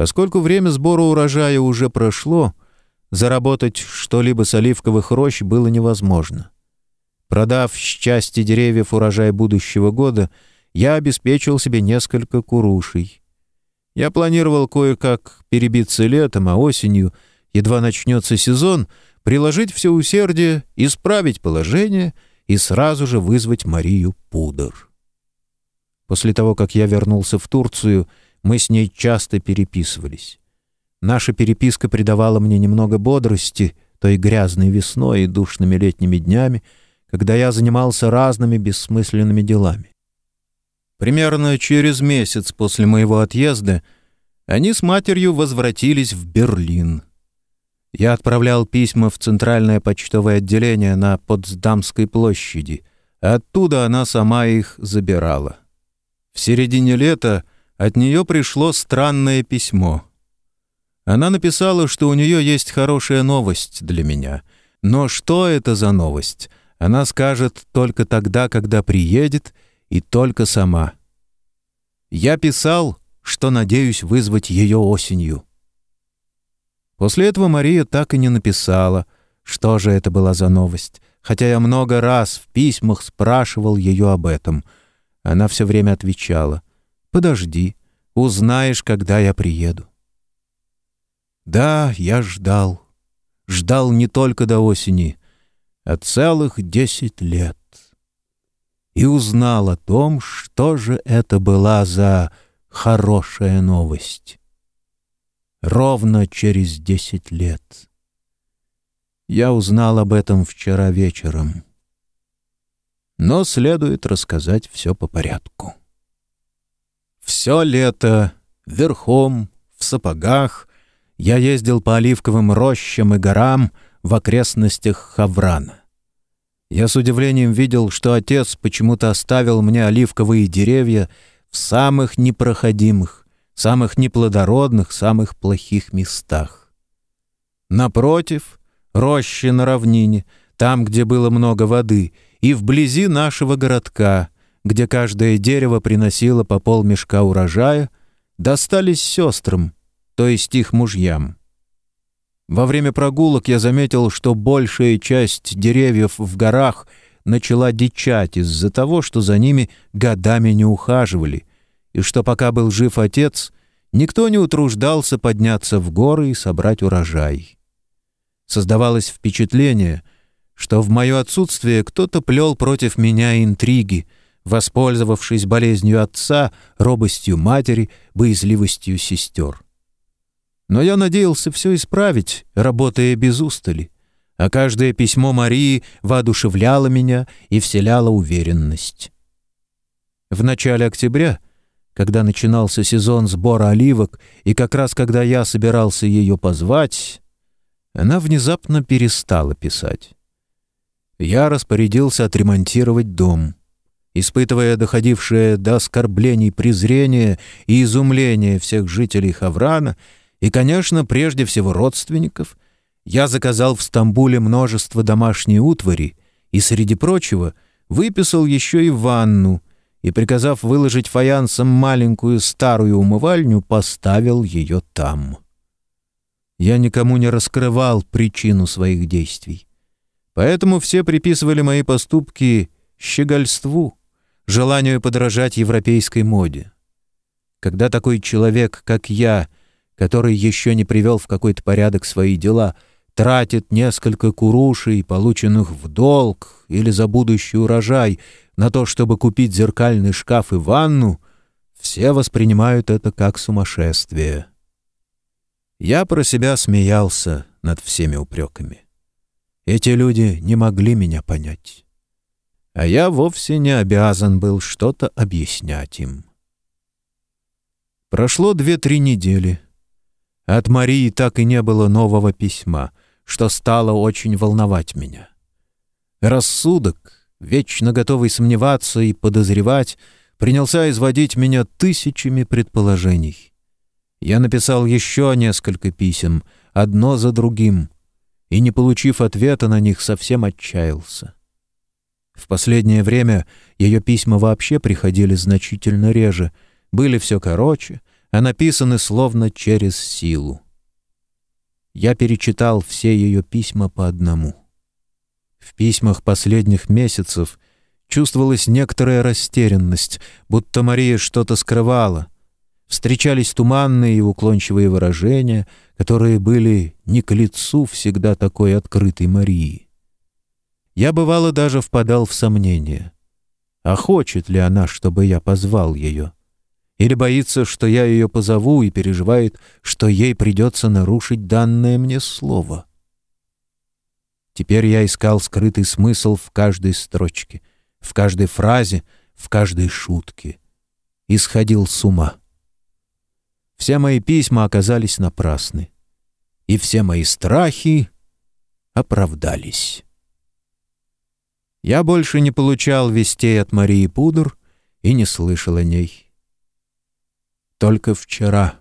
Поскольку время сбора урожая уже прошло, заработать что-либо с оливковых рощ было невозможно. Продав с части деревьев урожай будущего года, я обеспечил себе несколько курушей. Я планировал кое-как перебиться летом, а осенью, едва начнется сезон, приложить все усердие, исправить положение и сразу же вызвать Марию Пудр. После того, как я вернулся в Турцию, мы с ней часто переписывались. Наша переписка придавала мне немного бодрости той грязной весной и душными летними днями, когда я занимался разными бессмысленными делами. Примерно через месяц после моего отъезда они с матерью возвратились в Берлин. Я отправлял письма в Центральное почтовое отделение на Потсдамской площади. Оттуда она сама их забирала. В середине лета от нее пришло странное письмо. Она написала, что у нее есть хорошая новость для меня. Но что это за новость? Она скажет только тогда, когда приедет, и только сама. Я писал, что надеюсь вызвать ее осенью. После этого Мария так и не написала, что же это была за новость, хотя я много раз в письмах спрашивал ее об этом — она все время отвечала. «Подожди, узнаешь, когда я приеду». Да, я ждал. Ждал не только до осени, а целых десять лет. И узнал о том, что же это была за хорошая новость. Ровно через десять лет. Я узнал об этом вчера вечером но следует рассказать все по порядку. Все лето верхом, в сапогах, я ездил по оливковым рощам и горам в окрестностях Хаврана. Я с удивлением видел, что отец почему-то оставил мне оливковые деревья в самых непроходимых, самых неплодородных, самых плохих местах. Напротив, рощи на равнине, там, где было много воды — и вблизи нашего городка, где каждое дерево приносило по полмешка урожая, достались сестрам, то есть их мужьям. Во время прогулок я заметил, что большая часть деревьев в горах начала дичать из-за того, что за ними годами не ухаживали, и что пока был жив отец, никто не утруждался подняться в горы и собрать урожай. Создавалось впечатление — что в мое отсутствие кто-то плел против меня интриги, воспользовавшись болезнью отца, робостью матери, боязливостью сестер. Но я надеялся все исправить, работая без устали, а каждое письмо Марии воодушевляло меня и вселяло уверенность. В начале октября, когда начинался сезон сбора оливок, и как раз когда я собирался ее позвать, она внезапно перестала писать я распорядился отремонтировать дом. Испытывая доходившее до оскорблений презрение и изумление всех жителей Хаврана и, конечно, прежде всего родственников, я заказал в Стамбуле множество домашней утвари и, среди прочего, выписал еще и ванну и, приказав выложить фаянсом маленькую старую умывальню, поставил ее там. Я никому не раскрывал причину своих действий. Поэтому все приписывали мои поступки щегольству, желанию подражать европейской моде. Когда такой человек, как я, который еще не привел в какой-то порядок свои дела, тратит несколько курушей, полученных в долг или за будущий урожай, на то, чтобы купить зеркальный шкаф и ванну, все воспринимают это как сумасшествие. Я про себя смеялся над всеми упреками. Эти люди не могли меня понять. А я вовсе не обязан был что-то объяснять им. Прошло две-три недели. От Марии так и не было нового письма, что стало очень волновать меня. Рассудок, вечно готовый сомневаться и подозревать, принялся изводить меня тысячами предположений. Я написал еще несколько писем, одно за другим — и, не получив ответа на них, совсем отчаялся. В последнее время ее письма вообще приходили значительно реже, были все короче, а написаны словно через силу. Я перечитал все ее письма по одному. В письмах последних месяцев чувствовалась некоторая растерянность, будто Мария что-то скрывала. Встречались туманные и уклончивые выражения, которые были не к лицу всегда такой открытой Марии. Я, бывало, даже впадал в сомнение. А хочет ли она, чтобы я позвал ее? Или боится, что я ее позову и переживает, что ей придется нарушить данное мне слово? Теперь я искал скрытый смысл в каждой строчке, в каждой фразе, в каждой шутке. И сходил с ума. Все мои письма оказались напрасны. И все мои страхи оправдались. Я больше не получал вестей от Марии Пудр и не слышал о ней только вчера.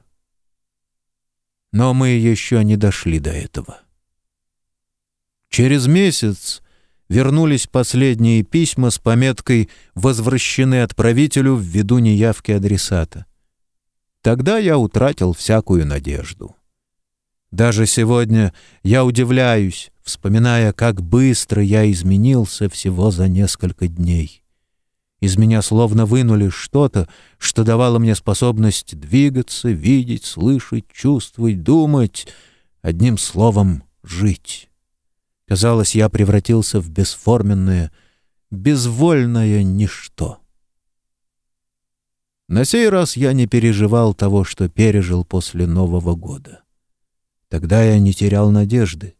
Но мы еще не дошли до этого. Через месяц вернулись последние письма с пометкой «Возвращены отправителю ввиду неявки адресата». Тогда я утратил всякую надежду. Даже сегодня я удивляюсь, вспоминая, как быстро я изменился всего за несколько дней. Из меня словно вынули что-то, что давало мне способность двигаться, видеть, слышать, чувствовать, думать, одним словом, жить. Казалось, я превратился в бесформенное, безвольное ничто. На сей раз я не переживал того, что пережил после Нового года. Тогда я не терял надежды.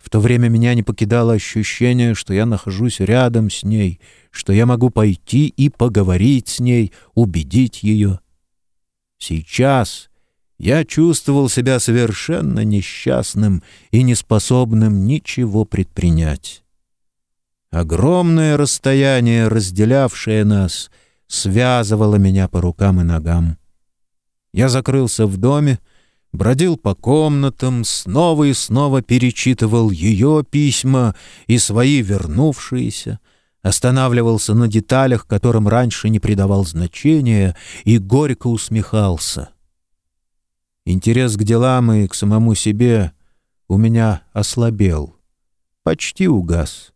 В то время меня не покидало ощущение, что я нахожусь рядом с ней, что я могу пойти и поговорить с ней, убедить ее. Сейчас я чувствовал себя совершенно несчастным и неспособным ничего предпринять. Огромное расстояние, разделявшее нас, связывало меня по рукам и ногам. Я закрылся в доме, бродил по комнатам, снова и снова перечитывал ее письма и свои вернувшиеся, останавливался на деталях, которым раньше не придавал значения, и горько усмехался. Интерес к делам и к самому себе у меня ослабел, почти угас.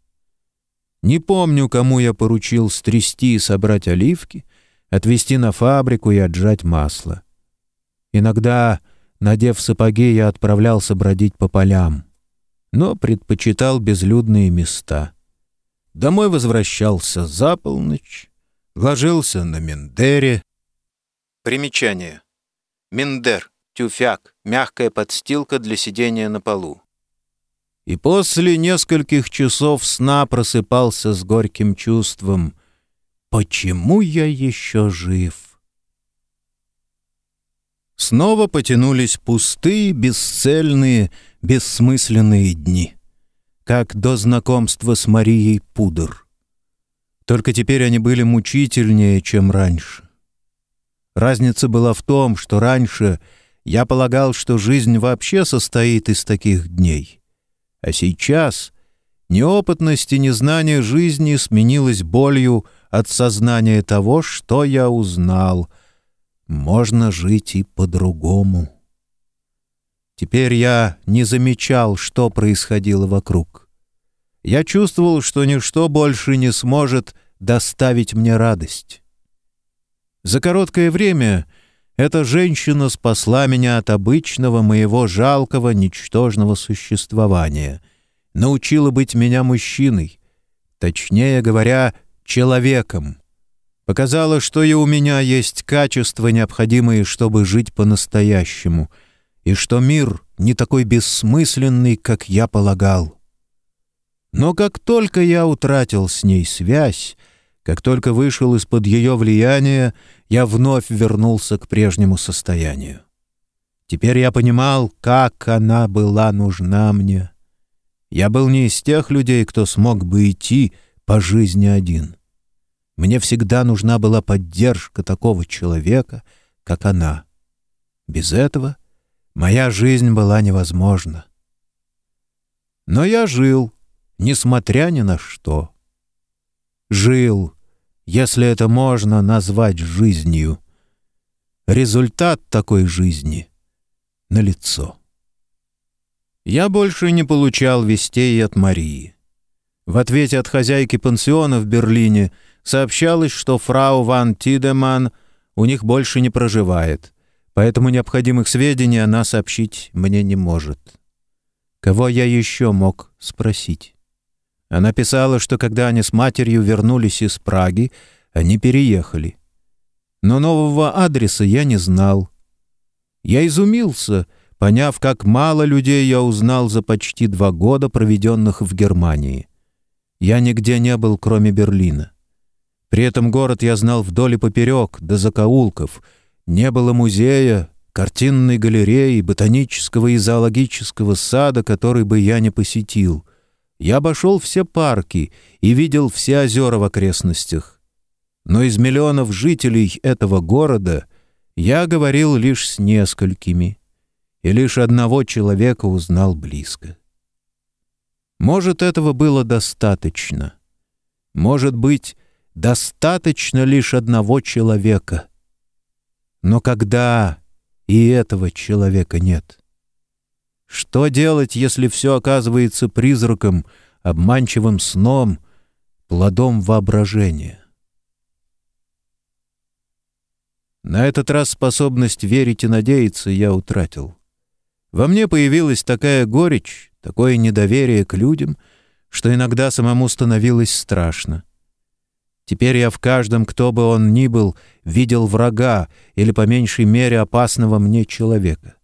Не помню, кому я поручил стрясти и собрать оливки, отвезти на фабрику и отжать масло. Иногда Надев сапоги, я отправлялся бродить по полям, но предпочитал безлюдные места. Домой возвращался за полночь, ложился на Мендере. Примечание. Мендер, тюфяк, мягкая подстилка для сидения на полу. И после нескольких часов сна просыпался с горьким чувством «Почему я еще жив?» Снова потянулись пустые, бесцельные, бессмысленные дни, как до знакомства с Марией Пудр. Только теперь они были мучительнее, чем раньше. Разница была в том, что раньше я полагал, что жизнь вообще состоит из таких дней. А сейчас неопытность и незнание жизни сменилось болью от сознания того, что я узнал — можно жить и по-другому. Теперь я не замечал, что происходило вокруг. Я чувствовал, что ничто больше не сможет доставить мне радость. За короткое время эта женщина спасла меня от обычного моего жалкого, ничтожного существования, научила быть меня мужчиной, точнее говоря, человеком, Показала, что и у меня есть качества, необходимые, чтобы жить по-настоящему, и что мир не такой бессмысленный, как я полагал. Но как только я утратил с ней связь, как только вышел из-под ее влияния, я вновь вернулся к прежнему состоянию. Теперь я понимал, как она была нужна мне. Я был не из тех людей, кто смог бы идти по жизни один. Мне всегда нужна была поддержка такого человека, как она. Без этого моя жизнь была невозможна. Но я жил, несмотря ни на что. Жил, если это можно назвать жизнью. результат такой жизни налицо. Я больше не получал вестей от Марии. В ответе от хозяйки пансиона в Берлине сообщалось, что фрау Ван Тидеман у них больше не проживает, поэтому необходимых сведений она сообщить мне не может. Кого я еще мог спросить? Она писала, что когда они с матерью вернулись из Праги, они переехали. Но нового адреса я не знал. Я изумился, поняв, как мало людей я узнал за почти два года, проведенных в Германии. Я нигде не был, кроме Берлина. При этом город я знал вдоль и поперек, до закоулков. Не было музея, картинной галереи, ботанического и зоологического сада, который бы я не посетил. Я обошел все парки и видел все озера в окрестностях. Но из миллионов жителей этого города я говорил лишь с несколькими, и лишь одного человека узнал близко. Может, этого было достаточно. Может быть, достаточно лишь одного человека. Но когда и этого человека нет? Что делать, если все оказывается призраком, обманчивым сном, плодом воображения? На этот раз способность верить и надеяться я утратил. Во мне появилась такая горечь, такое недоверие к людям, что иногда самому становилось страшно. Теперь я в каждом, кто бы он ни был, видел врага или, по меньшей мере, опасного мне человека.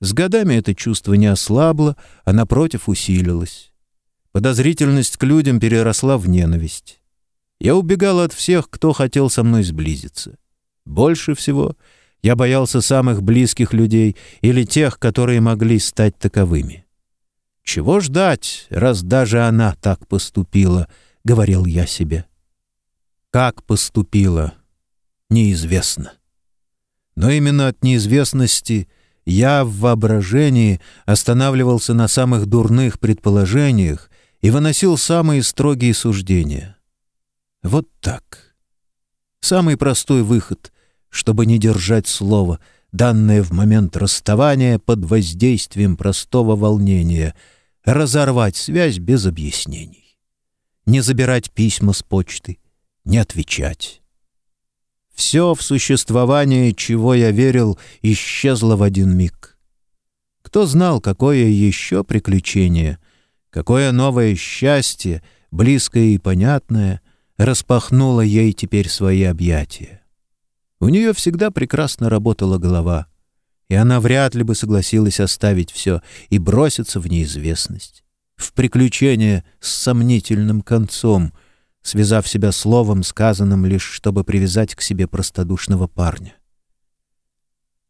С годами это чувство не ослабло, а, напротив, усилилось. Подозрительность к людям переросла в ненависть. Я убегал от всех, кто хотел со мной сблизиться. Больше всего я боялся самых близких людей или тех, которые могли стать таковыми. «Чего ждать, раз даже она так поступила?» — говорил я себе. Как поступила, неизвестно. Но именно от неизвестности я в воображении останавливался на самых дурных предположениях и выносил самые строгие суждения. Вот так. Самый простой выход, чтобы не держать слово, данное в момент расставания под воздействием простого волнения, разорвать связь без объяснений. Не забирать письма с почты, не отвечать. Все в существовании, чего я верил, исчезло в один миг. Кто знал, какое еще приключение, какое новое счастье, близкое и понятное, распахнуло ей теперь свои объятия. У нее всегда прекрасно работала голова, и она вряд ли бы согласилась оставить все и броситься в неизвестность, в приключение с сомнительным концом, связав себя словом, сказанным лишь, чтобы привязать к себе простодушного парня.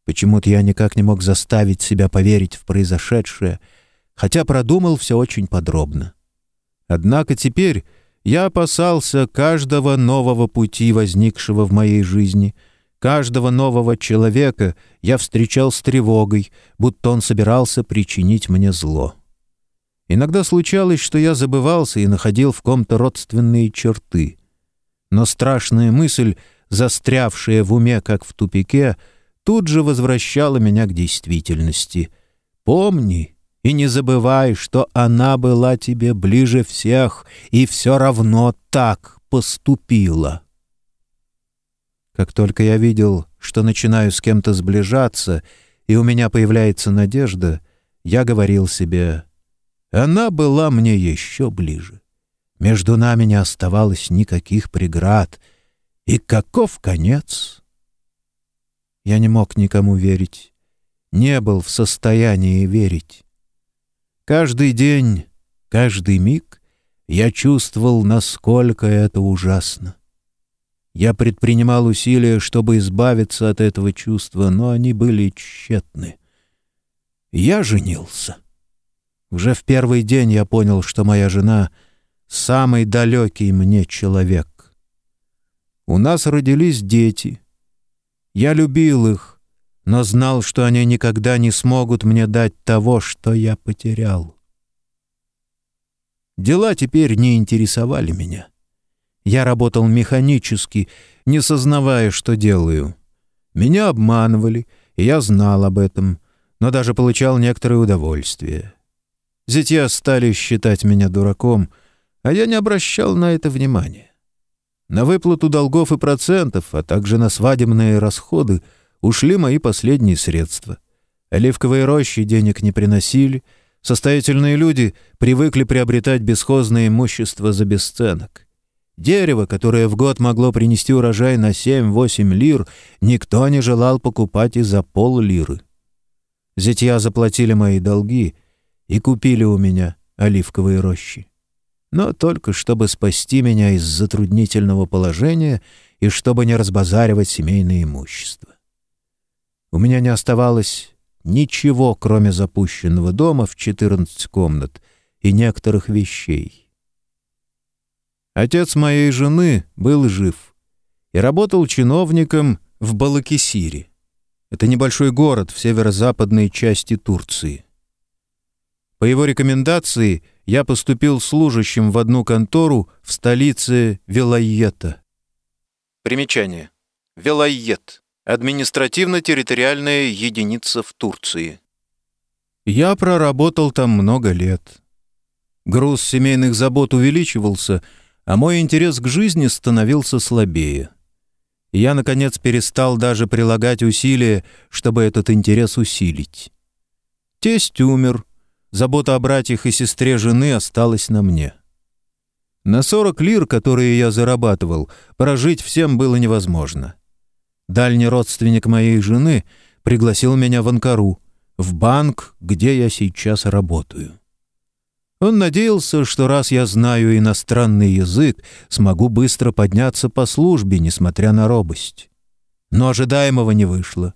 Почему-то я никак не мог заставить себя поверить в произошедшее, хотя продумал все очень подробно. Однако теперь я опасался каждого нового пути, возникшего в моей жизни, каждого нового человека я встречал с тревогой, будто он собирался причинить мне зло. Иногда случалось, что я забывался и находил в ком-то родственные черты. Но страшная мысль, застрявшая в уме, как в тупике, тут же возвращала меня к действительности. «Помни и не забывай, что она была тебе ближе всех и все равно так поступила». Как только я видел, что начинаю с кем-то сближаться, и у меня появляется надежда, я говорил себе она была мне еще ближе. Между нами не оставалось никаких преград. И каков конец? Я не мог никому верить, не был в состоянии верить. Каждый день, каждый миг я чувствовал, насколько это ужасно. Я предпринимал усилия, чтобы избавиться от этого чувства, но они были тщетны. Я женился. Уже в первый день я понял, что моя жена — самый далекий мне человек. У нас родились дети. Я любил их, но знал, что они никогда не смогут мне дать того, что я потерял. Дела теперь не интересовали меня. Я работал механически, не сознавая, что делаю. Меня обманывали, и я знал об этом, но даже получал некоторое удовольствие. Зятья стали считать меня дураком, а я не обращал на это внимания. На выплату долгов и процентов, а также на свадебные расходы ушли мои последние средства. Оливковые рощи денег не приносили, состоятельные люди привыкли приобретать бесхозное имущество за бесценок. Дерево, которое в год могло принести урожай на 7-8 лир, никто не желал покупать и за пол-лиры. Зятья заплатили мои долги и купили у меня оливковые рощи. Но только чтобы спасти меня из затруднительного положения и чтобы не разбазаривать семейное имущество. У меня не оставалось ничего, кроме запущенного дома в 14 комнат и некоторых вещей. Отец моей жены был жив и работал чиновником в Балакисире. Это небольшой город в северо-западной части Турции. По его рекомендации я поступил служащим в одну контору в столице Вилайета. Примечание. Вилайет. Административно-территориальная единица в Турции. Я проработал там много лет. Груз семейных забот увеличивался — а мой интерес к жизни становился слабее. я, наконец, перестал даже прилагать усилия, чтобы этот интерес усилить. Тесть умер, забота о братьях и сестре жены осталась на мне. На сорок лир, которые я зарабатывал, прожить всем было невозможно. Дальний родственник моей жены пригласил меня в Анкару, в банк, где я сейчас работаю. Он надеялся, что раз я знаю иностранный язык, смогу быстро подняться по службе, несмотря на робость. Но ожидаемого не вышло.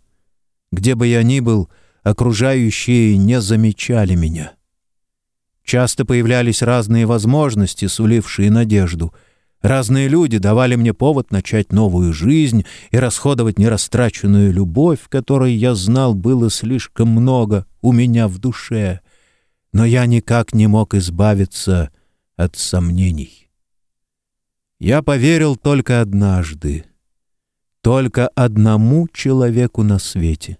Где бы я ни был, окружающие не замечали меня. Часто появлялись разные возможности, сулившие надежду. Разные люди давали мне повод начать новую жизнь и расходовать нерастраченную любовь, которой я знал было слишком много у меня в душе — но я никак не мог избавиться от сомнений. Я поверил только однажды, только одному человеку на свете.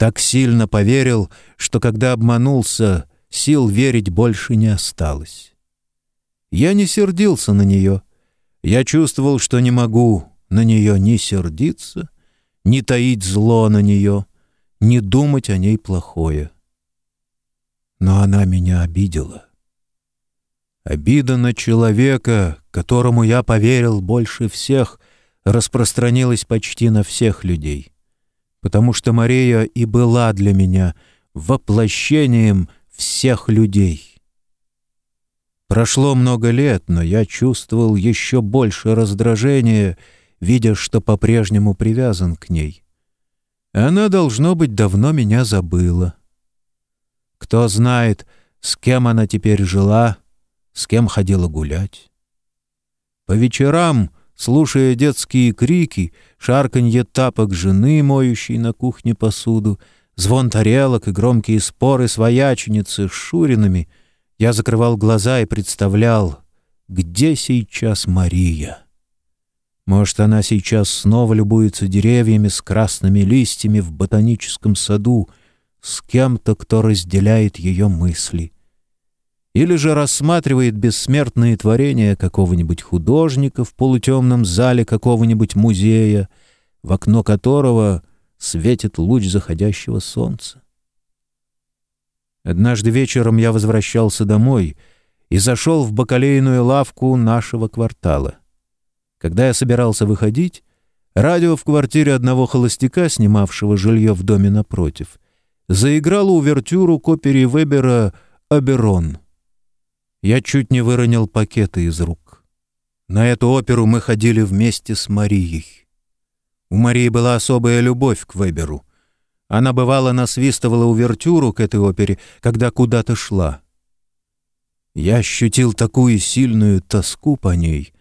Так сильно поверил, что когда обманулся, сил верить больше не осталось. Я не сердился на нее. Я чувствовал, что не могу на нее ни сердиться, ни таить зло на нее, ни думать о ней плохое но она меня обидела. Обида на человека, которому я поверил больше всех, распространилась почти на всех людей, потому что Мария и была для меня воплощением всех людей. Прошло много лет, но я чувствовал еще больше раздражения, видя, что по-прежнему привязан к ней. Она, должно быть, давно меня забыла. Кто знает, с кем она теперь жила, с кем ходила гулять. По вечерам, слушая детские крики, шарканье тапок жены, моющей на кухне посуду, звон тарелок и громкие споры свояченицы с Шуринами, я закрывал глаза и представлял, где сейчас Мария. Может, она сейчас снова любуется деревьями с красными листьями в ботаническом саду — с кем-то, кто разделяет ее мысли. Или же рассматривает бессмертные творения какого-нибудь художника в полутемном зале какого-нибудь музея, в окно которого светит луч заходящего солнца. Однажды вечером я возвращался домой и зашел в бакалейную лавку нашего квартала. Когда я собирался выходить, радио в квартире одного холостяка, снимавшего жилье в доме напротив — заиграла увертюру к опере Вебера «Аберон». Я чуть не выронил пакеты из рук. На эту оперу мы ходили вместе с Марией. У Марии была особая любовь к Веберу. Она бывало насвистывала увертюру к этой опере, когда куда-то шла. Я ощутил такую сильную тоску по ней,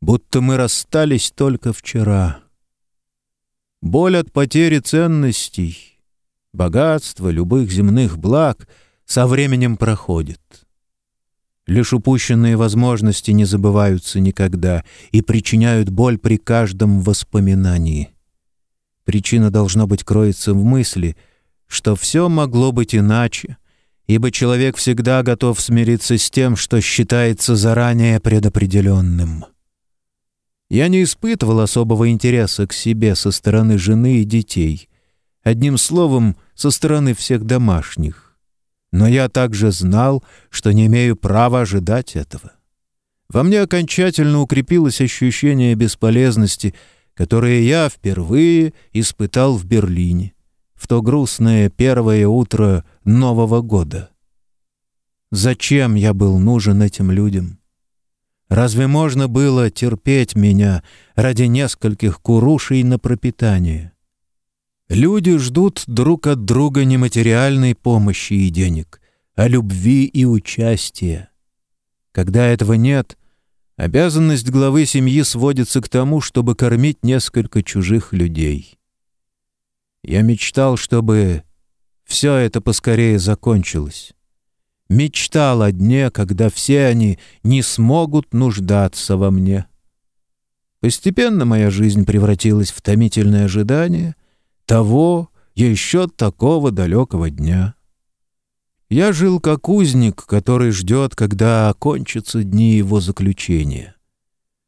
будто мы расстались только вчера. Боль от потери ценностей — Богатство любых земных благ со временем проходит. Лишь упущенные возможности не забываются никогда и причиняют боль при каждом воспоминании. Причина должно быть кроется в мысли, что все могло быть иначе, ибо человек всегда готов смириться с тем, что считается заранее предопределенным. Я не испытывал особого интереса к себе со стороны жены и детей, одним словом, со стороны всех домашних. Но я также знал, что не имею права ожидать этого. Во мне окончательно укрепилось ощущение бесполезности, которое я впервые испытал в Берлине в то грустное первое утро Нового года. Зачем я был нужен этим людям? Разве можно было терпеть меня ради нескольких курушей на пропитание? Люди ждут друг от друга не материальной помощи и денег, а любви и участия. Когда этого нет, Обязанность главы семьи сводится к тому, чтобы кормить несколько чужих людей. Я мечтал, чтобы все это поскорее закончилось. Мечтал о дне, когда все они не смогут нуждаться во мне. Постепенно моя жизнь превратилась в томительное ожидание того, еще такого далекого дня. Я жил как узник, который ждет, когда окончатся дни его заключения.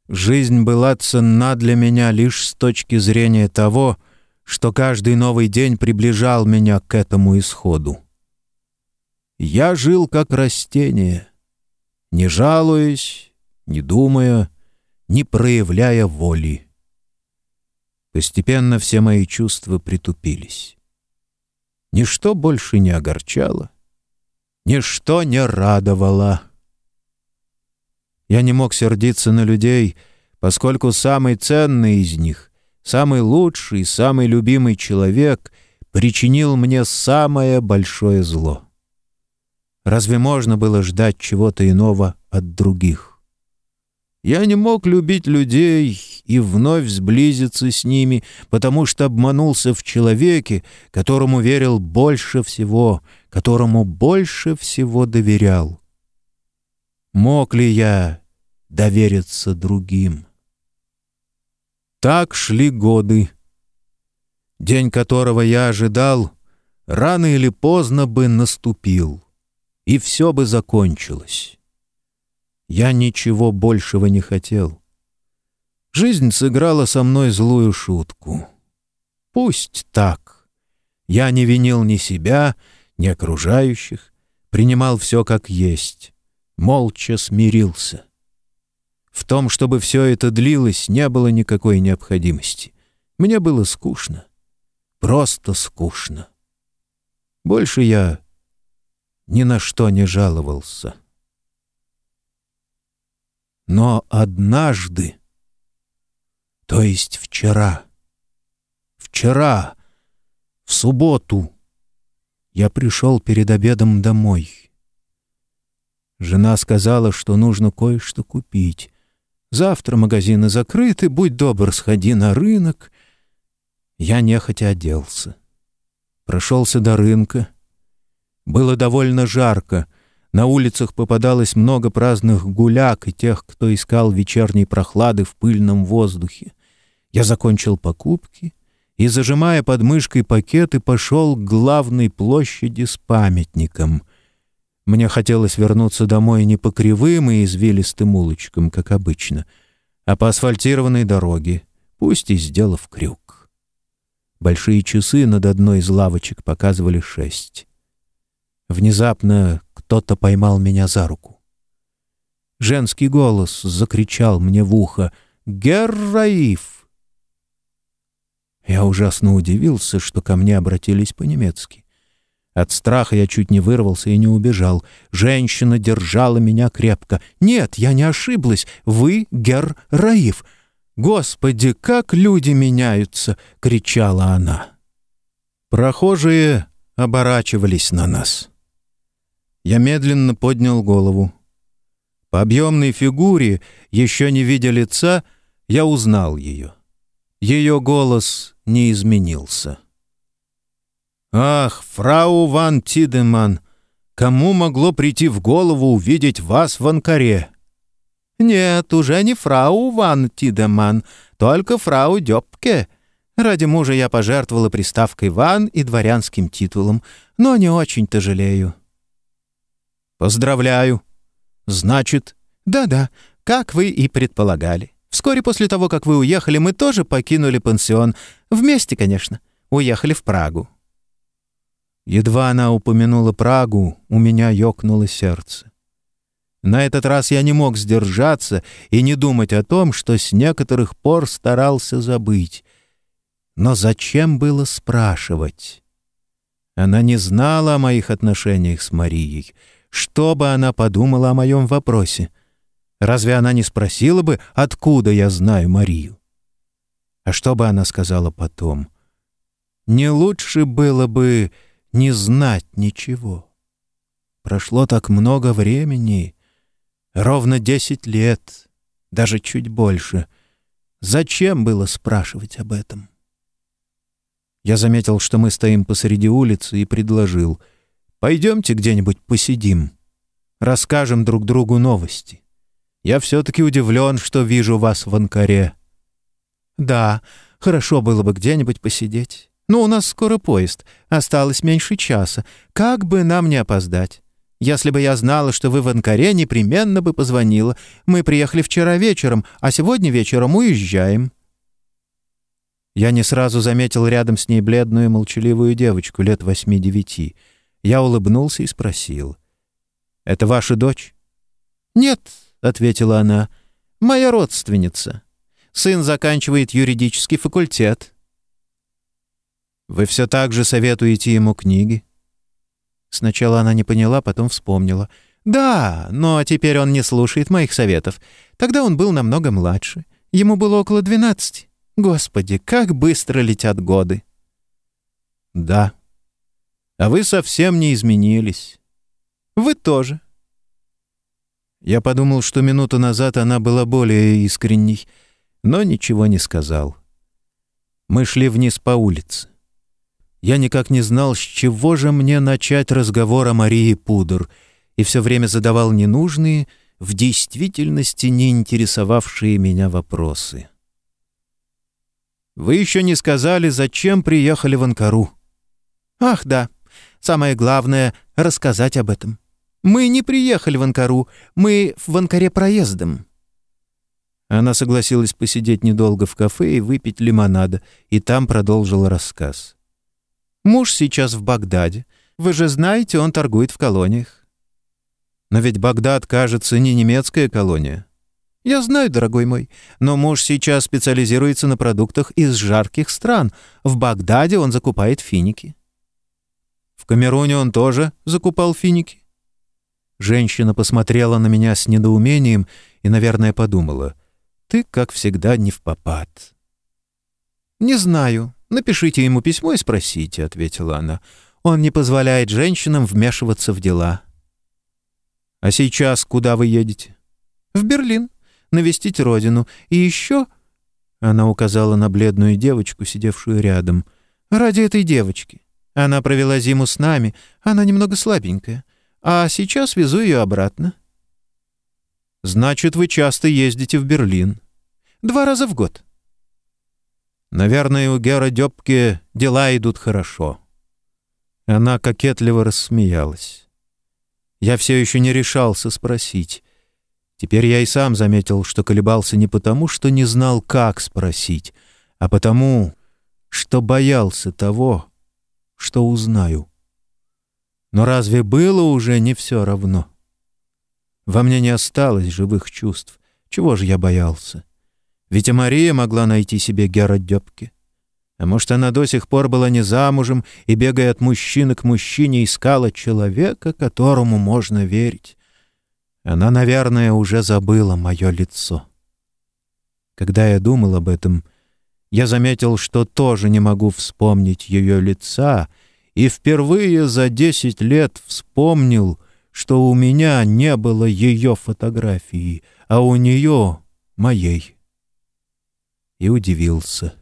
Жизнь была ценна для меня лишь с точки зрения того, что каждый новый день приближал меня к этому исходу. Я жил как растение, не жалуясь, не думая, не проявляя воли. Постепенно все мои чувства притупились. Ничто больше не огорчало, ничто не радовало. Я не мог сердиться на людей, поскольку самый ценный из них, самый лучший, самый любимый человек причинил мне самое большое зло. Разве можно было ждать чего-то иного от других? Я не мог любить людей и вновь сблизиться с ними, потому что обманулся в человеке, которому верил больше всего, которому больше всего доверял. Мог ли я довериться другим? Так шли годы. День которого я ожидал, рано или поздно бы наступил, и все бы закончилось. Я ничего большего не хотел. Жизнь сыграла со мной злую шутку. Пусть так. Я не винил ни себя, ни окружающих, принимал все как есть, молча смирился. В том, чтобы все это длилось, не было никакой необходимости. Мне было скучно. Просто скучно. Больше я ни на что не жаловался. Но однажды, то есть вчера, вчера, в субботу, я пришел перед обедом домой. Жена сказала, что нужно кое-что купить. Завтра магазины закрыты, будь добр, сходи на рынок. Я нехотя оделся. Прошелся до рынка. Было довольно жарко — на улицах попадалось много праздных гуляк и тех, кто искал вечерней прохлады в пыльном воздухе. Я закончил покупки и, зажимая под мышкой пакеты, пошел к главной площади с памятником. Мне хотелось вернуться домой не по кривым и извилистым улочкам, как обычно, а по асфальтированной дороге, пусть и сделав крюк. Большие часы над одной из лавочек показывали шесть. Внезапно кто-то поймал меня за руку. Женский голос закричал мне в ухо «Герраиф!». Я ужасно удивился, что ко мне обратились по-немецки. От страха я чуть не вырвался и не убежал. Женщина держала меня крепко. «Нет, я не ошиблась. Вы Гер Раиф!» «Господи, как люди меняются!» — кричала она. Прохожие оборачивались на нас. Я медленно поднял голову. По объемной фигуре, еще не видя лица, я узнал ее. Ее голос не изменился. «Ах, фрау Ван Тидеман, кому могло прийти в голову увидеть вас в Анкаре?» «Нет, уже не фрау Ван Тидеман, только фрау Дёпке. Ради мужа я пожертвовала приставкой «Ван» и дворянским титулом, но не очень-то жалею». «Поздравляю. Значит...» «Да-да, как вы и предполагали. Вскоре после того, как вы уехали, мы тоже покинули пансион. Вместе, конечно. Уехали в Прагу». Едва она упомянула Прагу, у меня ёкнуло сердце. На этот раз я не мог сдержаться и не думать о том, что с некоторых пор старался забыть. Но зачем было спрашивать? Она не знала о моих отношениях с Марией. Что бы она подумала о моем вопросе? Разве она не спросила бы, откуда я знаю Марию? А что бы она сказала потом? Не лучше было бы не знать ничего. Прошло так много времени, ровно десять лет, даже чуть больше. Зачем было спрашивать об этом? Я заметил, что мы стоим посреди улицы, и предложил. «Пойдемте где-нибудь посидим. Расскажем друг другу новости. Я все-таки удивлен, что вижу вас в Анкаре». «Да, хорошо было бы где-нибудь посидеть. Но у нас скоро поезд. Осталось меньше часа. Как бы нам не опоздать? Если бы я знала, что вы в Анкаре, непременно бы позвонила. Мы приехали вчера вечером, а сегодня вечером уезжаем». Я не сразу заметил рядом с ней бледную молчаливую девочку лет восьми-девяти. Я улыбнулся и спросил. «Это ваша дочь?» «Нет», — ответила она, — «моя родственница. Сын заканчивает юридический факультет». «Вы все так же советуете ему книги?» Сначала она не поняла, потом вспомнила. «Да, но теперь он не слушает моих советов. Тогда он был намного младше. Ему было около двенадцати. Господи, как быстро летят годы!» «Да. А вы совсем не изменились. Вы тоже». Я подумал, что минуту назад она была более искренней, но ничего не сказал. Мы шли вниз по улице. Я никак не знал, с чего же мне начать разговор о Марии Пудр, и все время задавал ненужные, в действительности не интересовавшие меня вопросы. Вы еще не сказали, зачем приехали в Анкару. Ах, да. Самое главное — рассказать об этом. Мы не приехали в Анкару, мы в Анкаре проездом. Она согласилась посидеть недолго в кафе и выпить лимонада, и там продолжила рассказ. Муж сейчас в Багдаде. Вы же знаете, он торгует в колониях. Но ведь Багдад, кажется, не немецкая колония. «Я знаю, дорогой мой, но муж сейчас специализируется на продуктах из жарких стран. В Багдаде он закупает финики». «В Камеруне он тоже закупал финики?» Женщина посмотрела на меня с недоумением и, наверное, подумала, «Ты, как всегда, не в попад». «Не знаю. Напишите ему письмо и спросите», — ответила она. «Он не позволяет женщинам вмешиваться в дела». «А сейчас куда вы едете?» «В Берлин навестить родину. И еще...» Она указала на бледную девочку, сидевшую рядом. «Ради этой девочки. Она провела зиму с нами, она немного слабенькая. А сейчас везу ее обратно». «Значит, вы часто ездите в Берлин?» «Два раза в год». «Наверное, у Гера Дёбке дела идут хорошо». Она кокетливо рассмеялась. Я все еще не решался спросить. Теперь я и сам заметил, что колебался не потому, что не знал, как спросить, а потому, что боялся того, что узнаю. Но разве было уже не все равно? Во мне не осталось живых чувств. Чего же я боялся? Ведь и Мария могла найти себе Гера Дёбке. А может, она до сих пор была не замужем и, бегая от мужчины к мужчине, искала человека, которому можно верить. Она, наверное, уже забыла мое лицо. Когда я думал об этом, я заметил, что тоже не могу вспомнить ее лица, и впервые за десять лет вспомнил, что у меня не было ее фотографии, а у нее — моей. И удивился.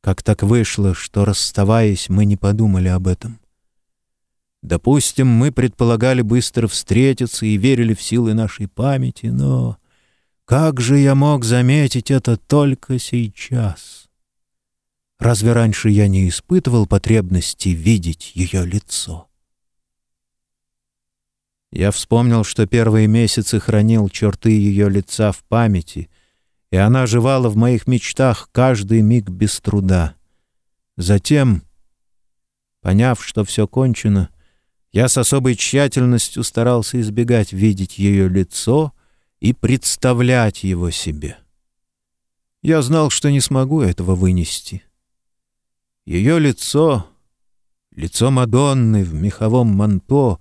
Как так вышло, что, расставаясь, мы не подумали об этом? Допустим, мы предполагали быстро встретиться и верили в силы нашей памяти, но как же я мог заметить это только сейчас? Разве раньше я не испытывал потребности видеть ее лицо? Я вспомнил, что первые месяцы хранил черты ее лица в памяти, и она оживала в моих мечтах каждый миг без труда. Затем, поняв, что все кончено, я с особой тщательностью старался избегать видеть ее лицо и представлять его себе. Я знал, что не смогу этого вынести. Ее лицо, лицо Мадонны в меховом манто,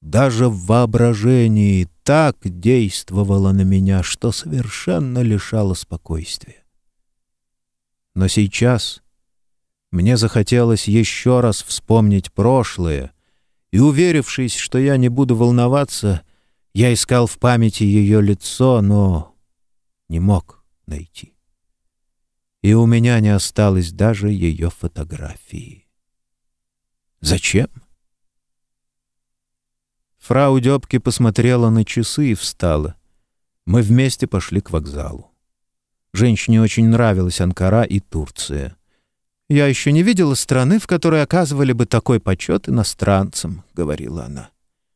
даже в воображении так действовало на меня, что совершенно лишало спокойствия. Но сейчас мне захотелось еще раз вспомнить прошлое, и, уверившись, что я не буду волноваться, я искал в памяти ее лицо, но не мог найти. И у меня не осталось даже ее фотографии. Зачем? Фрау Дёбке посмотрела на часы и встала. Мы вместе пошли к вокзалу. Женщине очень нравилась Анкара и Турция. «Я еще не видела страны, в которой оказывали бы такой почет иностранцам», — говорила она.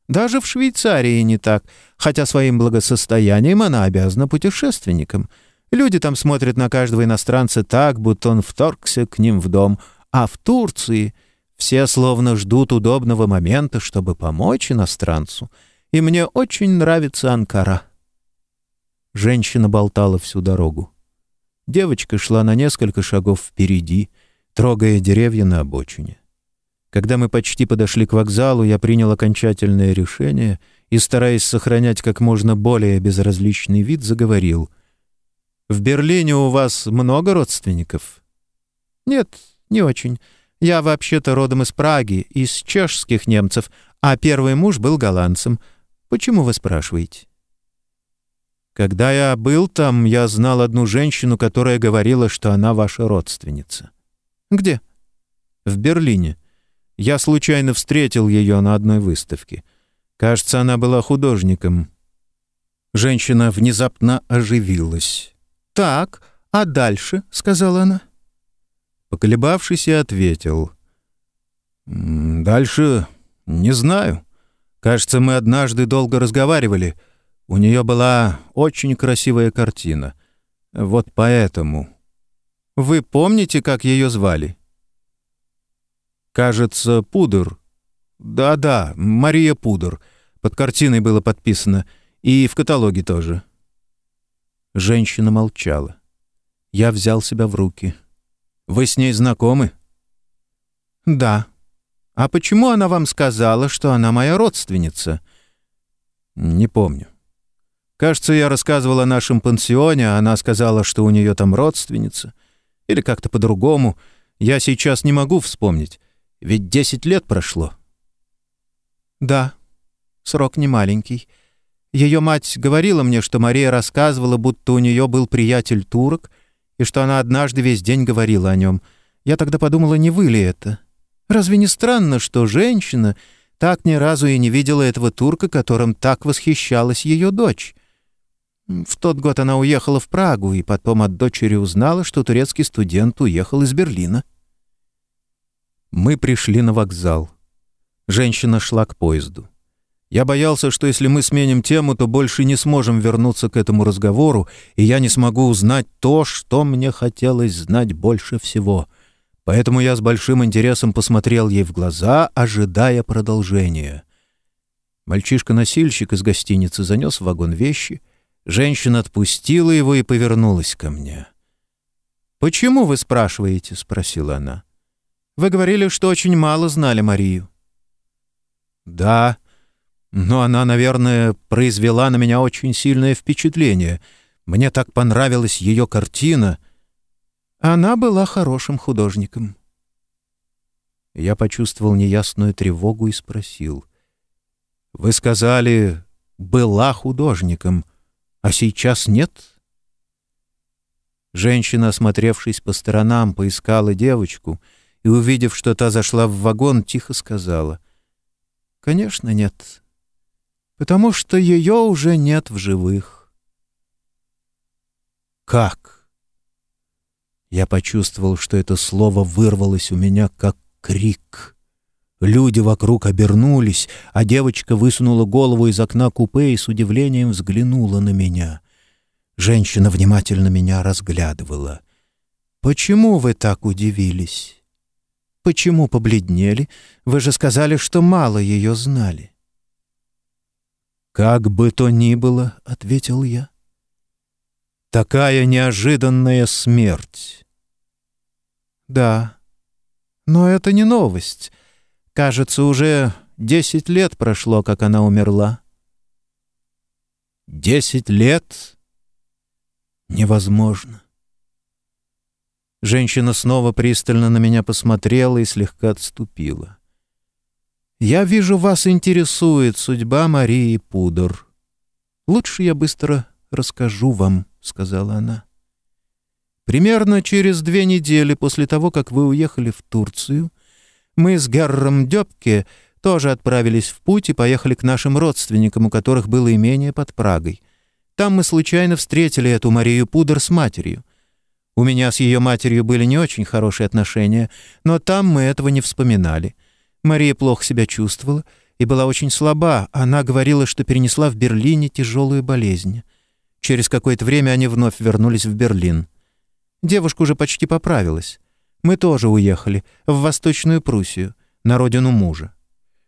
«Даже в Швейцарии не так, хотя своим благосостоянием она обязана путешественникам. Люди там смотрят на каждого иностранца так, будто он вторгся к ним в дом, а в Турции все словно ждут удобного момента, чтобы помочь иностранцу, и мне очень нравится Анкара». Женщина болтала всю дорогу. Девочка шла на несколько шагов впереди — трогая деревья на обочине. Когда мы почти подошли к вокзалу, я принял окончательное решение и, стараясь сохранять как можно более безразличный вид, заговорил. «В Берлине у вас много родственников?» «Нет, не очень. Я вообще-то родом из Праги, из чешских немцев, а первый муж был голландцем. Почему вы спрашиваете?» «Когда я был там, я знал одну женщину, которая говорила, что она ваша родственница». «Где?» «В Берлине. Я случайно встретил ее на одной выставке. Кажется, она была художником». Женщина внезапно оживилась. «Так, а дальше?» — сказала она. Поколебавшись, я ответил. «Дальше не знаю. Кажется, мы однажды долго разговаривали. У нее была очень красивая картина. Вот поэтому...» Вы помните, как ее звали? Кажется, Пудр. Да-да, Мария Пудр. Под картиной было подписано. И в каталоге тоже. Женщина молчала. Я взял себя в руки. Вы с ней знакомы? Да. А почему она вам сказала, что она моя родственница? Не помню. Кажется, я рассказывал о нашем пансионе, а она сказала, что у нее там родственница — или как-то по-другому. Я сейчас не могу вспомнить. Ведь десять лет прошло. Да, срок не маленький. Ее мать говорила мне, что Мария рассказывала, будто у нее был приятель турок, и что она однажды весь день говорила о нем. Я тогда подумала, не вы ли это? Разве не странно, что женщина так ни разу и не видела этого турка, которым так восхищалась ее дочь? В тот год она уехала в Прагу и потом от дочери узнала, что турецкий студент уехал из Берлина. Мы пришли на вокзал. Женщина шла к поезду. Я боялся, что если мы сменим тему, то больше не сможем вернуться к этому разговору, и я не смогу узнать то, что мне хотелось знать больше всего. Поэтому я с большим интересом посмотрел ей в глаза, ожидая продолжения. Мальчишка-носильщик из гостиницы занес в вагон вещи — Женщина отпустила его и повернулась ко мне. «Почему вы спрашиваете?» — спросила она. «Вы говорили, что очень мало знали Марию». «Да, но она, наверное, произвела на меня очень сильное впечатление. Мне так понравилась ее картина. Она была хорошим художником». Я почувствовал неясную тревогу и спросил. «Вы сказали, была художником». А сейчас нет? Женщина, осмотревшись по сторонам, поискала девочку и, увидев, что та зашла в вагон, тихо сказала. «Конечно, нет. Потому что ее уже нет в живых». «Как?» Я почувствовал, что это слово вырвалось у меня как крик. Люди вокруг обернулись, а девочка высунула голову из окна купе и с удивлением взглянула на меня. Женщина внимательно меня разглядывала. «Почему вы так удивились? Почему побледнели? Вы же сказали, что мало ее знали». «Как бы то ни было», — ответил я. «Такая неожиданная смерть». «Да, но это не новость. Кажется, уже десять лет прошло, как она умерла». «Десять лет? Невозможно». Женщина снова пристально на меня посмотрела и слегка отступила. «Я вижу, вас интересует судьба Марии Пудор. Лучше я быстро расскажу вам», — сказала она. «Примерно через две недели после того, как вы уехали в Турцию, мы с Герром Дёбке тоже отправились в путь и поехали к нашим родственникам, у которых было имение под Прагой. Там мы случайно встретили эту Марию Пудор с матерью. У меня с ее матерью были не очень хорошие отношения, но там мы этого не вспоминали». Мария плохо себя чувствовала и была очень слаба. Она говорила, что перенесла в Берлине тяжелую болезнь. Через какое-то время они вновь вернулись в Берлин. Девушка уже почти поправилась. Мы тоже уехали в Восточную Пруссию, на родину мужа.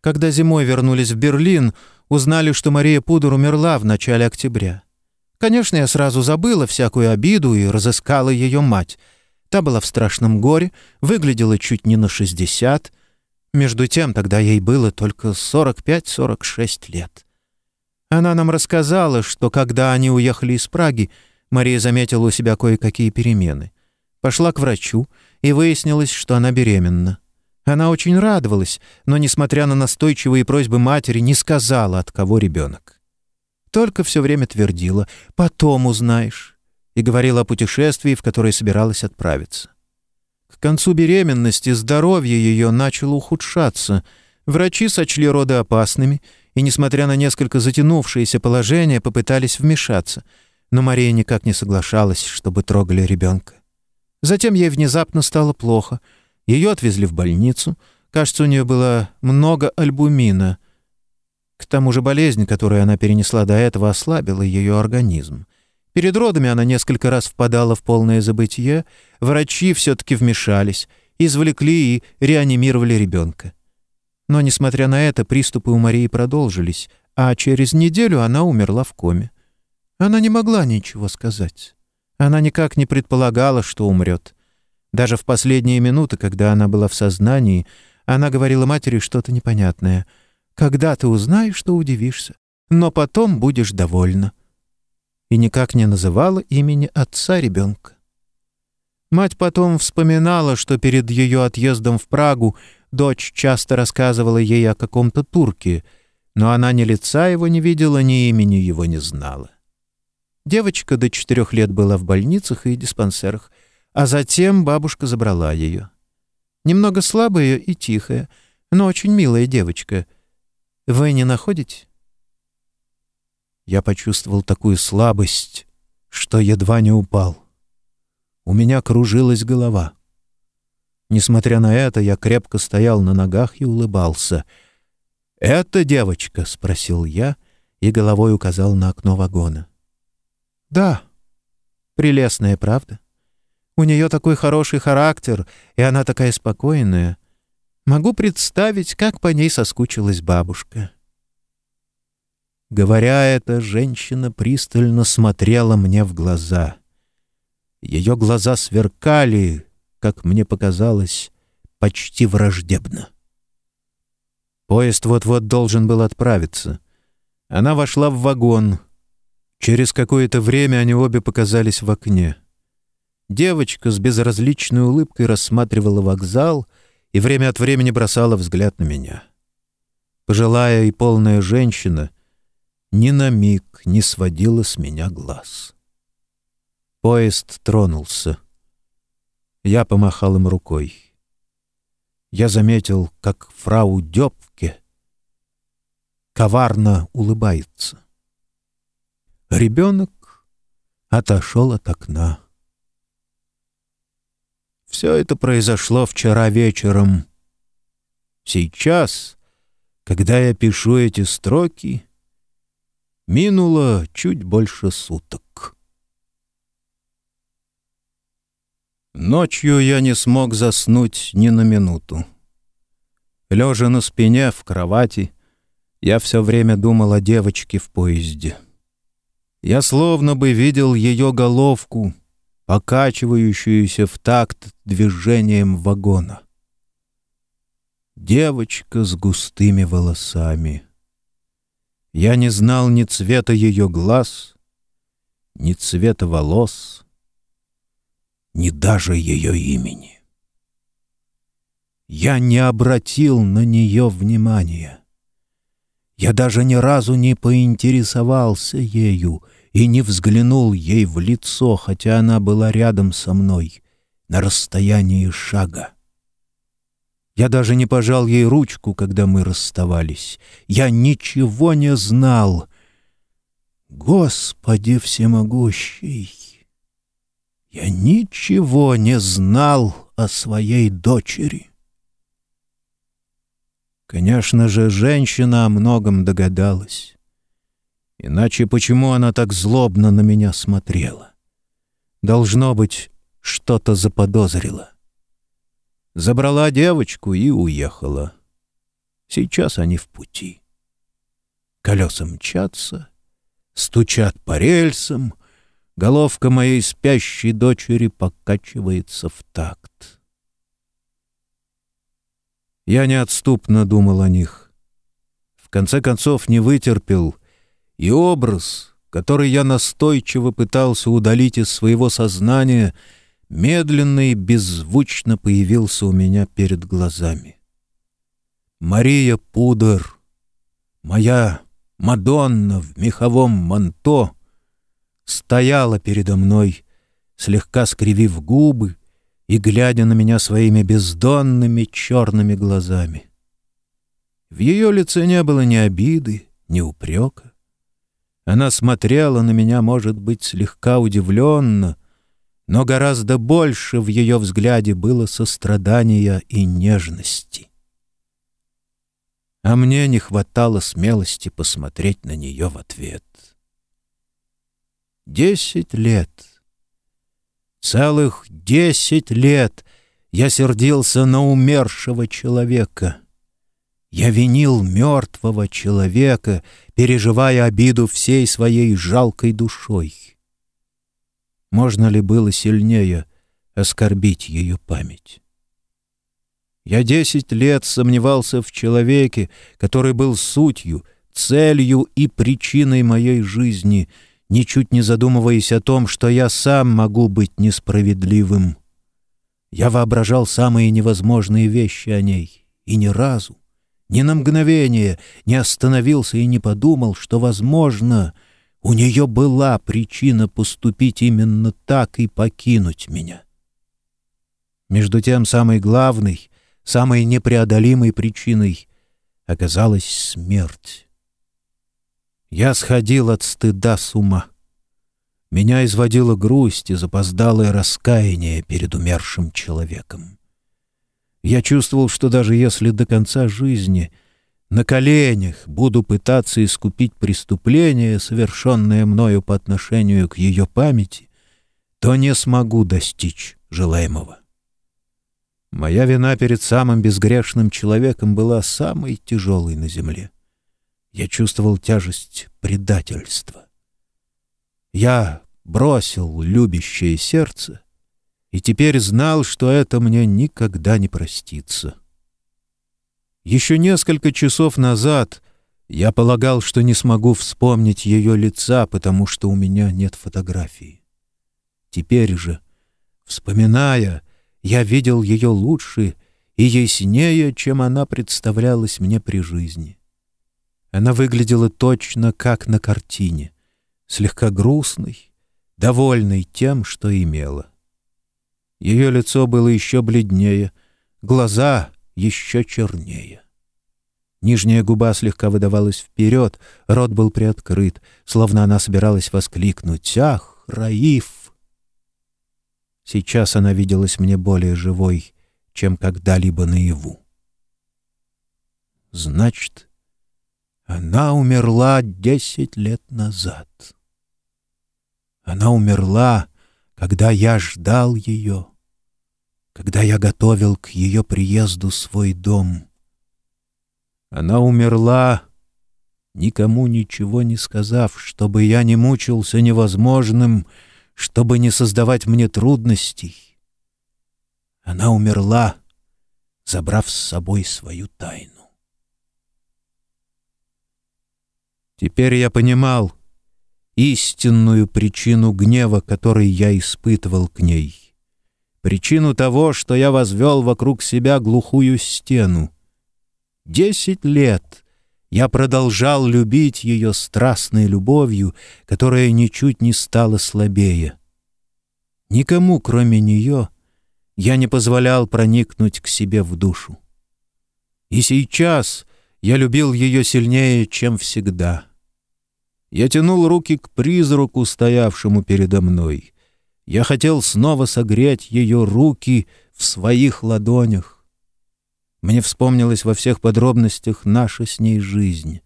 Когда зимой вернулись в Берлин, узнали, что Мария Пудор умерла в начале октября. Конечно, я сразу забыла всякую обиду и разыскала ее мать. Та была в страшном горе, выглядела чуть не на шестьдесят, между тем, тогда ей было только 45-46 лет. Она нам рассказала, что когда они уехали из Праги, Мария заметила у себя кое-какие перемены. Пошла к врачу, и выяснилось, что она беременна. Она очень радовалась, но, несмотря на настойчивые просьбы матери, не сказала, от кого ребенок. Только все время твердила «потом узнаешь» и говорила о путешествии, в которое собиралась отправиться. К концу беременности здоровье ее начало ухудшаться. Врачи сочли роды опасными и, несмотря на несколько затянувшееся положение, попытались вмешаться. Но Мария никак не соглашалась, чтобы трогали ребенка. Затем ей внезапно стало плохо. Ее отвезли в больницу. Кажется, у нее было много альбумина. К тому же болезнь, которую она перенесла до этого, ослабила ее организм. Перед родами она несколько раз впадала в полное забытье, врачи все-таки вмешались, извлекли и реанимировали ребенка. Но, несмотря на это, приступы у Марии продолжились, а через неделю она умерла в коме. Она не могла ничего сказать. Она никак не предполагала, что умрет. Даже в последние минуты, когда она была в сознании, она говорила матери что-то непонятное. «Когда ты узнаешь, что удивишься, но потом будешь довольна» и никак не называла имени отца ребенка. Мать потом вспоминала, что перед ее отъездом в Прагу дочь часто рассказывала ей о каком-то турке, но она ни лица его не видела, ни имени его не знала. Девочка до четырех лет была в больницах и диспансерах, а затем бабушка забрала ее. Немного слабая и тихая, но очень милая девочка. Вы не находите? Я почувствовал такую слабость, что едва не упал. У меня кружилась голова. Несмотря на это, я крепко стоял на ногах и улыбался. «Это девочка?» — спросил я и головой указал на окно вагона. «Да, прелестная, правда? У нее такой хороший характер, и она такая спокойная. Могу представить, как по ней соскучилась бабушка». Говоря это, женщина пристально смотрела мне в глаза. Ее глаза сверкали, как мне показалось, почти враждебно. Поезд вот-вот должен был отправиться. Она вошла в вагон. Через какое-то время они обе показались в окне. Девочка с безразличной улыбкой рассматривала вокзал и время от времени бросала взгляд на меня. Пожилая и полная женщина — ни на миг не сводила с меня глаз. Поезд тронулся. Я помахал им рукой. Я заметил, как фрау Дёбке коварно улыбается. Ребенок отошел от окна. Все это произошло вчера вечером. Сейчас, когда я пишу эти строки, минуло чуть больше суток. Ночью я не смог заснуть ни на минуту. Лежа на спине в кровати, я все время думал о девочке в поезде. Я словно бы видел ее головку, покачивающуюся в такт движением вагона. Девочка с густыми волосами. Я не знал ни цвета ее глаз, ни цвета волос, ни даже ее имени. Я не обратил на нее внимания. Я даже ни разу не поинтересовался ею и не взглянул ей в лицо, хотя она была рядом со мной, на расстоянии шага. Я даже не пожал ей ручку, когда мы расставались. Я ничего не знал. Господи всемогущий! Я ничего не знал о своей дочери. Конечно же, женщина о многом догадалась. Иначе почему она так злобно на меня смотрела? Должно быть, что-то заподозрила. Забрала девочку и уехала. Сейчас они в пути. Колеса мчатся, стучат по рельсам, головка моей спящей дочери покачивается в такт. Я неотступно думал о них. В конце концов не вытерпел, и образ, который я настойчиво пытался удалить из своего сознания, медленно и беззвучно появился у меня перед глазами. Мария Пудер, моя Мадонна в меховом манто, стояла передо мной, слегка скривив губы, и глядя на меня своими бездонными черными глазами. В ее лице не было ни обиды, ни упрека. Она смотрела на меня, может быть, слегка удивленно, но гораздо больше в ее взгляде было сострадания и нежности. А мне не хватало смелости посмотреть на нее в ответ. Десять лет — Целых десять лет я сердился на умершего человека. Я винил мертвого человека, переживая обиду всей своей жалкой душой. Можно ли было сильнее оскорбить ее память? Я десять лет сомневался в человеке, который был сутью, целью и причиной моей жизни — ничуть не задумываясь о том, что я сам могу быть несправедливым. Я воображал самые невозможные вещи о ней, и ни разу, ни на мгновение не остановился и не подумал, что, возможно, у нее была причина поступить именно так и покинуть меня. Между тем, самой главной, самой непреодолимой причиной оказалась смерть. Я сходил от стыда с ума. Меня изводила грусть и запоздалое раскаяние перед умершим человеком. Я чувствовал, что даже если до конца жизни на коленях буду пытаться искупить преступление, совершенное мною по отношению к ее памяти, то не смогу достичь желаемого. Моя вина перед самым безгрешным человеком была самой тяжелой на земле. Я чувствовал тяжесть предательства. Я бросил любящее сердце и теперь знал, что это мне никогда не простится. Еще несколько часов назад я полагал, что не смогу вспомнить ее лица, потому что у меня нет фотографии. Теперь же, вспоминая, я видел ее лучше и яснее, чем она представлялась мне при жизни. Она выглядела точно как на картине, слегка грустной, довольной тем, что имела. Ее лицо было еще бледнее, глаза еще чернее. Нижняя губа слегка выдавалась вперед, рот был приоткрыт, словно она собиралась воскликнуть «Ах, Раиф!». Сейчас она виделась мне более живой, чем когда-либо наяву. Значит, она умерла десять лет назад. Она умерла, когда я ждал ее, когда я готовил к ее приезду свой дом. Она умерла, никому ничего не сказав, чтобы я не мучился невозможным, чтобы не создавать мне трудностей. Она умерла, забрав с собой свою тайну. Теперь я понимал истинную причину гнева, который я испытывал к ней. Причину того, что я возвел вокруг себя глухую стену. Десять лет я продолжал любить ее страстной любовью, которая ничуть не стала слабее. Никому, кроме нее, я не позволял проникнуть к себе в душу. И сейчас я любил ее сильнее, чем всегда. Я тянул руки к призраку, стоявшему передо мной. Я хотел снова согреть ее руки в своих ладонях. Мне вспомнилась во всех подробностях наша с ней жизнь.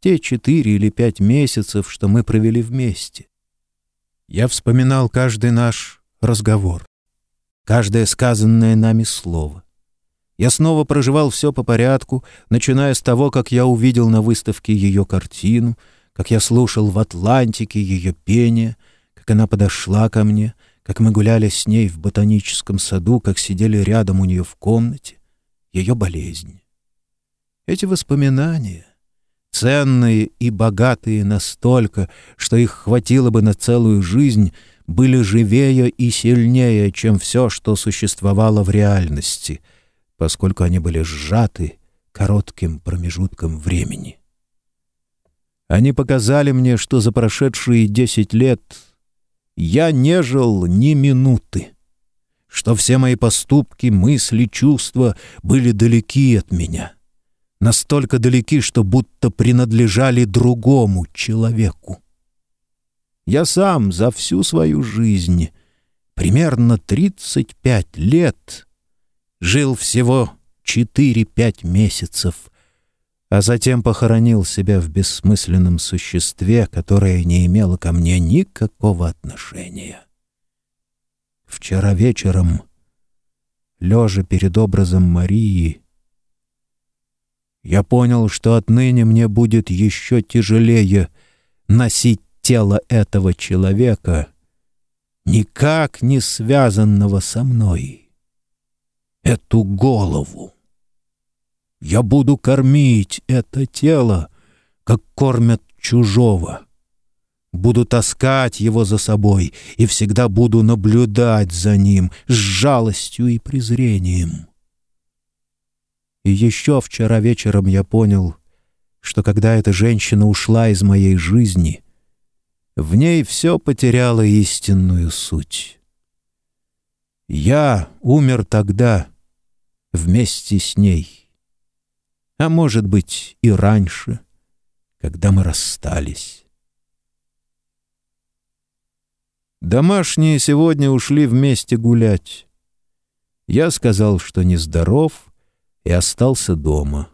Те четыре или пять месяцев, что мы провели вместе. Я вспоминал каждый наш разговор, каждое сказанное нами слово. Я снова проживал все по порядку, начиная с того, как я увидел на выставке ее картину — как я слушал в Атлантике ее пение, как она подошла ко мне, как мы гуляли с ней в ботаническом саду, как сидели рядом у нее в комнате, ее болезнь. Эти воспоминания, ценные и богатые настолько, что их хватило бы на целую жизнь, были живее и сильнее, чем все, что существовало в реальности, поскольку они были сжаты коротким промежутком времени. Они показали мне, что за прошедшие десять лет я не жил ни минуты, что все мои поступки, мысли, чувства были далеки от меня, настолько далеки, что будто принадлежали другому человеку. Я сам за всю свою жизнь, примерно тридцать пять лет, жил всего четыре-пять месяцев — а затем похоронил себя в бессмысленном существе, которое не имело ко мне никакого отношения. Вчера вечером, лежа перед образом Марии, я понял, что отныне мне будет еще тяжелее носить тело этого человека, никак не связанного со мной, эту голову. Я буду кормить это тело, как кормят чужого. Буду таскать его за собой и всегда буду наблюдать за ним с жалостью и презрением. И еще вчера вечером я понял, что когда эта женщина ушла из моей жизни, в ней все потеряло истинную суть. Я умер тогда вместе с ней а может быть и раньше, когда мы расстались. Домашние сегодня ушли вместе гулять. Я сказал, что нездоров, и остался дома.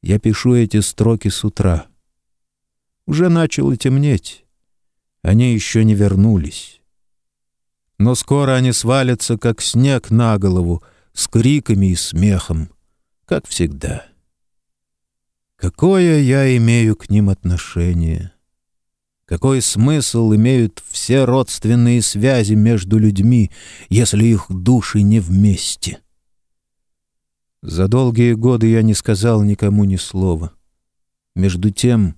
Я пишу эти строки с утра. Уже начало темнеть. Они еще не вернулись. Но скоро они свалятся, как снег на голову, с криками и смехом как всегда. Какое я имею к ним отношение? Какой смысл имеют все родственные связи между людьми, если их души не вместе? За долгие годы я не сказал никому ни слова. Между тем,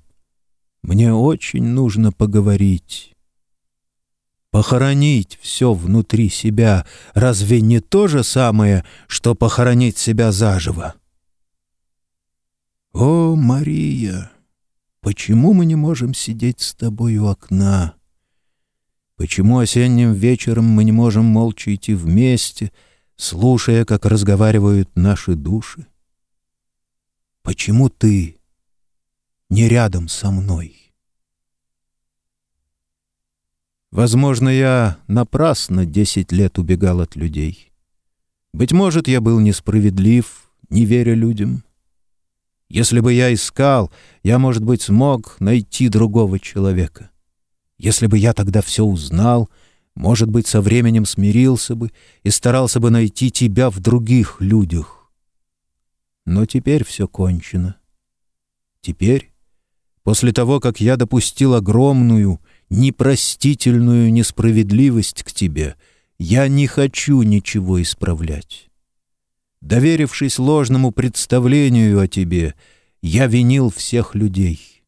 мне очень нужно поговорить. Похоронить все внутри себя разве не то же самое, что похоронить себя заживо? О, Мария, почему мы не можем сидеть с тобой у окна? Почему осенним вечером мы не можем молча идти вместе, слушая, как разговаривают наши души? Почему ты не рядом со мной? Возможно, я напрасно десять лет убегал от людей. Быть может, я был несправедлив, не веря людям. Если бы я искал, я, может быть, смог найти другого человека. Если бы я тогда все узнал, может быть, со временем смирился бы и старался бы найти тебя в других людях. Но теперь все кончено. Теперь, после того, как я допустил огромную, непростительную несправедливость к тебе, я не хочу ничего исправлять. Доверившись ложному представлению о тебе, я винил всех людей.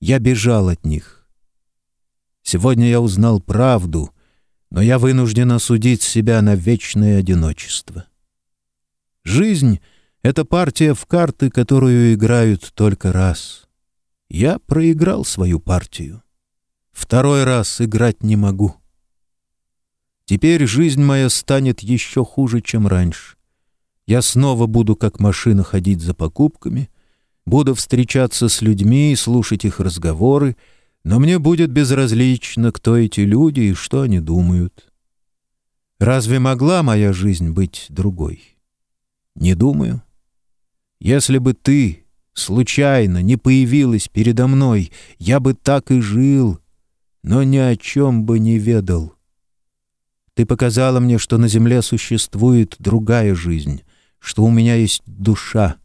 Я бежал от них. Сегодня я узнал правду, но я вынужден осудить себя на вечное одиночество. Жизнь — это партия в карты, которую играют только раз. Я проиграл свою партию. Второй раз играть не могу. Теперь жизнь моя станет еще хуже, чем раньше. Я снова буду как машина ходить за покупками, буду встречаться с людьми и слушать их разговоры, но мне будет безразлично, кто эти люди и что они думают. Разве могла моя жизнь быть другой? Не думаю. Если бы ты случайно не появилась передо мной, я бы так и жил — но ни о чем бы не ведал. Ты показала мне, что на земле существует другая жизнь, что у меня есть душа.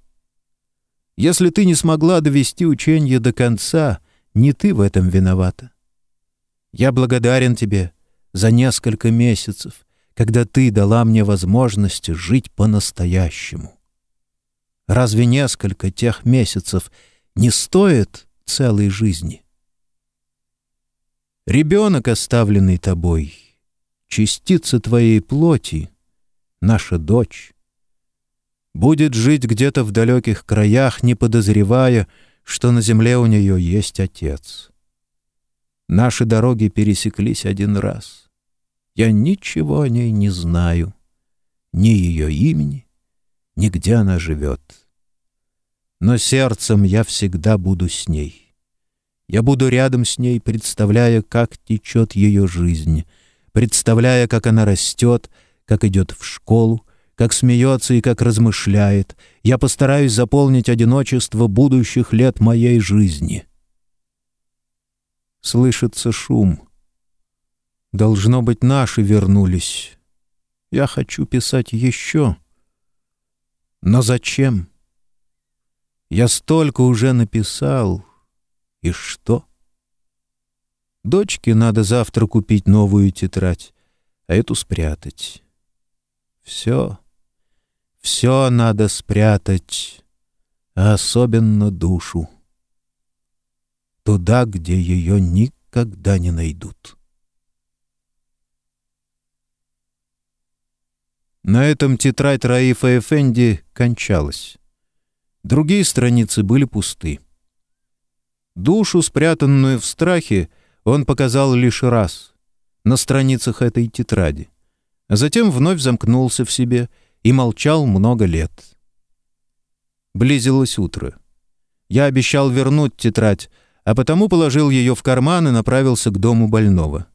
Если ты не смогла довести учение до конца, не ты в этом виновата. Я благодарен тебе за несколько месяцев, когда ты дала мне возможность жить по-настоящему. Разве несколько тех месяцев не стоит целой жизни?» Ребенок, оставленный тобой, частица твоей плоти, наша дочь, будет жить где-то в далеких краях, не подозревая, что на земле у нее есть отец. Наши дороги пересеклись один раз. Я ничего о ней не знаю, ни ее имени, ни где она живет. Но сердцем я всегда буду с ней. Я буду рядом с ней, представляя, как течет ее жизнь, представляя, как она растет, как идет в школу, как смеется и как размышляет. Я постараюсь заполнить одиночество будущих лет моей жизни. Слышится шум. Должно быть, наши вернулись. Я хочу писать еще. Но зачем? Я столько уже написал — и что? Дочке надо завтра купить новую тетрадь, а эту спрятать. Все, все надо спрятать, а особенно душу. Туда, где ее никогда не найдут. На этом тетрадь Раифа Эфенди кончалась. Другие страницы были пусты. Душу, спрятанную в страхе, он показал лишь раз, на страницах этой тетради, затем вновь замкнулся в себе и молчал много лет. Близилось утро. Я обещал вернуть тетрадь, а потому положил ее в карман и направился к дому больного.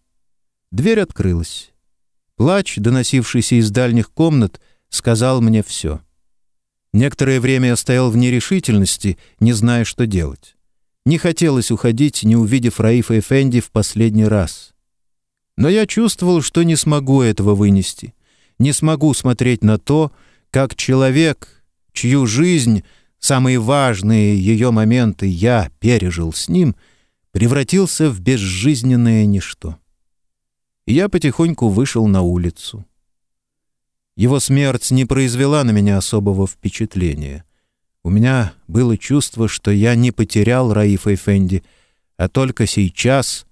Дверь открылась. Плач, доносившийся из дальних комнат, сказал мне все. Некоторое время я стоял в нерешительности, не зная, что делать. Не хотелось уходить, не увидев Раифа Эфенди в последний раз. Но я чувствовал, что не смогу этого вынести. Не смогу смотреть на то, как человек, чью жизнь, самые важные ее моменты я пережил с ним, превратился в безжизненное ничто. Я потихоньку вышел на улицу. Его смерть не произвела на меня особого впечатления. У меня было чувство, что я не потерял Раифа Эфенди, а только сейчас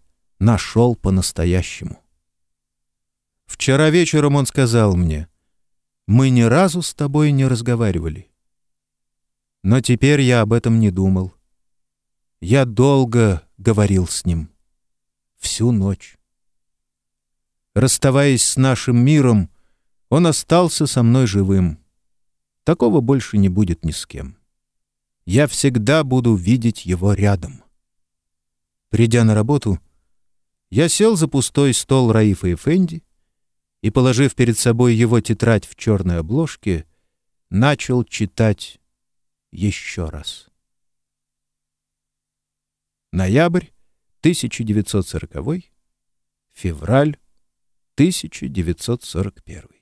нашел по-настоящему. Вчера вечером он сказал мне, «Мы ни разу с тобой не разговаривали». Но теперь я об этом не думал. Я долго говорил с ним. Всю ночь. Расставаясь с нашим миром, он остался со мной живым. Такого больше не будет ни с кем я всегда буду видеть его рядом. Придя на работу, Я сел за пустой стол Раифа и Фенди и, положив перед собой его тетрадь в черной обложке, начал читать еще раз. Ноябрь 1940, февраль 1941.